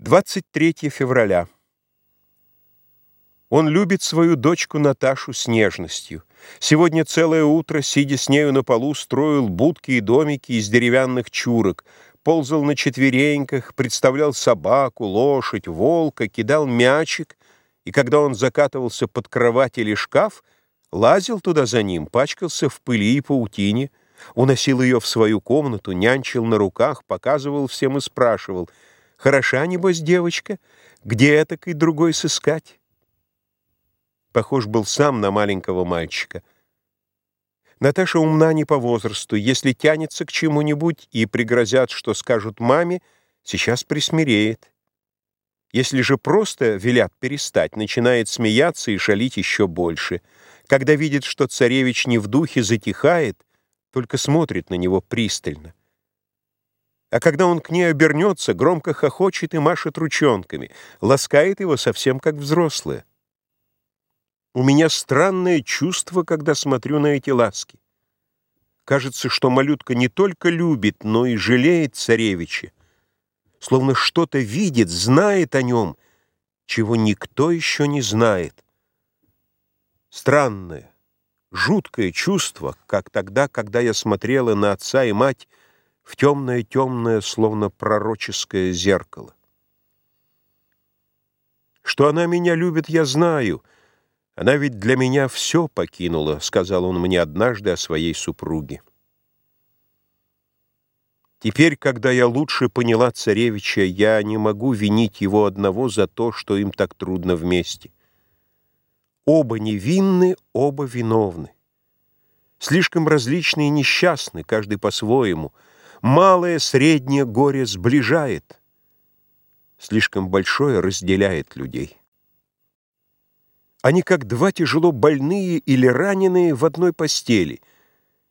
23 февраля. Он любит свою дочку Наташу с нежностью. Сегодня целое утро, сидя с нею на полу, строил будки и домики из деревянных чурок, ползал на четвереньках, представлял собаку, лошадь, волка, кидал мячик, и когда он закатывался под кровать или шкаф, лазил туда за ним, пачкался в пыли и паутине, уносил ее в свою комнату, нянчил на руках, показывал всем и спрашивал — Хороша, небось, девочка? Где этак и другой сыскать? Похож был сам на маленького мальчика. Наташа умна не по возрасту. Если тянется к чему-нибудь и пригрозят, что скажут маме, сейчас присмиреет. Если же просто велят перестать, начинает смеяться и шалить еще больше. Когда видит, что царевич не в духе, затихает, только смотрит на него пристально. А когда он к ней обернется, громко хохочет и машет ручонками, ласкает его совсем как взрослые. У меня странное чувство, когда смотрю на эти ласки. Кажется, что малютка не только любит, но и жалеет царевича, словно что-то видит, знает о нем, чего никто еще не знает. Странное, жуткое чувство, как тогда, когда я смотрела на отца и мать, в темное-темное, словно пророческое зеркало. Что она меня любит, я знаю. Она ведь для меня все покинула, сказал он мне однажды о своей супруге. Теперь, когда я лучше поняла царевича, я не могу винить его одного за то, что им так трудно вместе. Оба невинны, оба виновны. Слишком различны и несчастны, каждый по-своему — Малое, среднее горе сближает, слишком большое разделяет людей. Они как два тяжело больные или раненые в одной постели,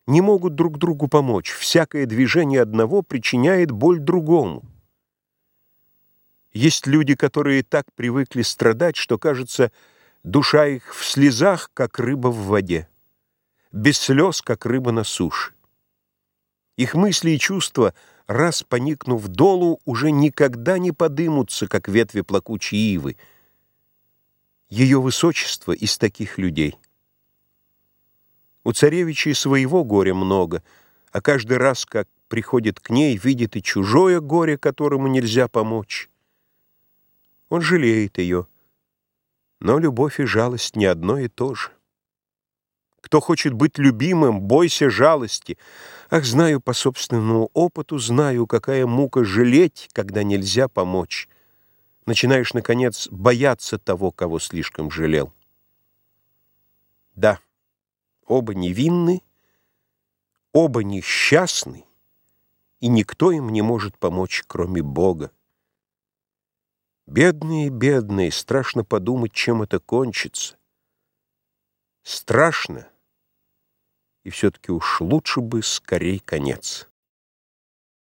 не могут друг другу помочь. Всякое движение одного причиняет боль другому. Есть люди, которые так привыкли страдать, что, кажется, душа их в слезах, как рыба в воде, без слез, как рыба на суше. Их мысли и чувства, раз поникнув долу, уже никогда не подымутся, как ветви плакучей ивы. Ее высочество из таких людей. У царевичей своего горя много, а каждый раз, как приходит к ней, видит и чужое горе, которому нельзя помочь. Он жалеет ее, но любовь и жалость не одно и то же. Кто хочет быть любимым, бойся жалости. Ах, знаю по собственному опыту, знаю, какая мука жалеть, когда нельзя помочь. Начинаешь, наконец, бояться того, кого слишком жалел. Да, оба невинны, оба несчастны, и никто им не может помочь, кроме Бога. Бедные, бедные, страшно подумать, чем это кончится. Страшно, и все-таки уж лучше бы скорей конец.